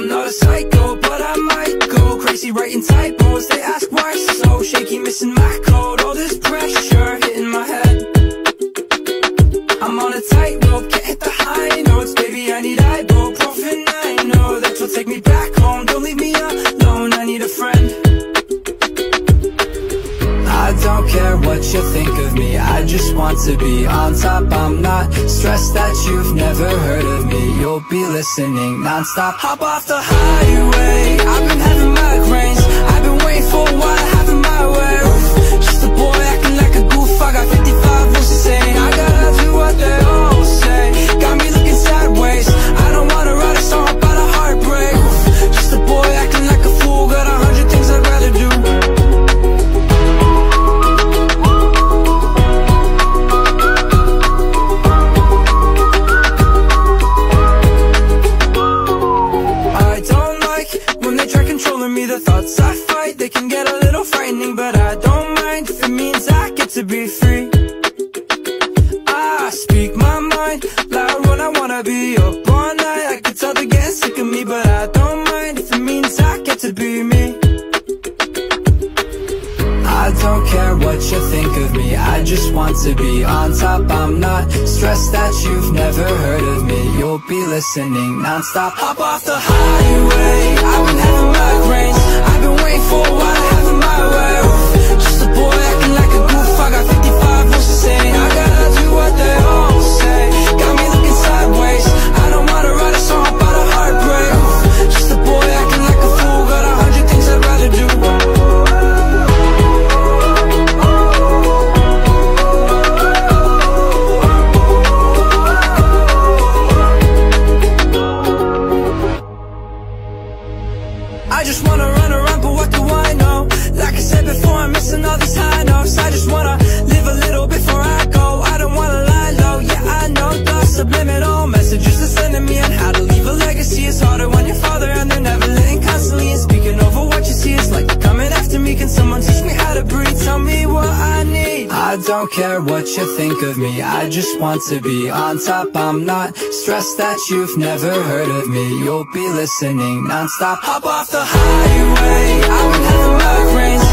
a psycho, but I might go crazy writing typos. They ask why so shaky, missing my code. All this pressure hitting my head. I'm on a tightrope, you think of me? I just want to be on top. I'm not stressed that you've never heard of me. You'll be listening non-stop. Hop off the highway. I've been having migraines. I've been waiting for a while like when they try controlling me The thoughts I fight, they can get a little frightening But I don't mind if it means I get to be free. I speak my mind loud when I wanna be up all night. I can tell they're getting sick of me But I don't mind if it means I get to be me. I don't care what you think of me I just want to be on top. I'm not stressed that you've never heard You'll be listening. Non-stop Hop off the highway. I've been having migraines I've been waiting just wanna run around, but what do I know? Like I said before, I'm missing all these high notes I just wanna live a little before I go. I don't wanna lie low, yeah I know The subliminal messages they're sending me On how to leave a legacy is harder when you're farther And they're never don't care what you think of me. I just want to be on top. I'm not stressed that you've never heard of me. You'll be listening non-stop. Hop off the highway. I've been having migraines I